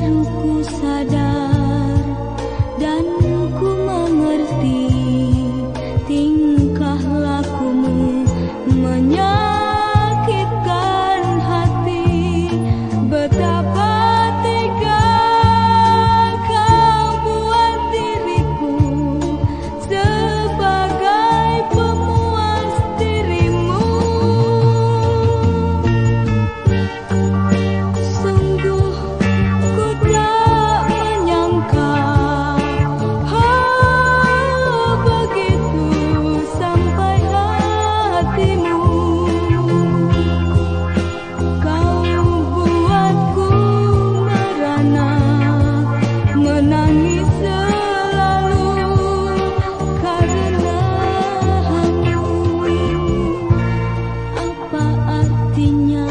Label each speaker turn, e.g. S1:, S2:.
S1: baru ku sadar hatinya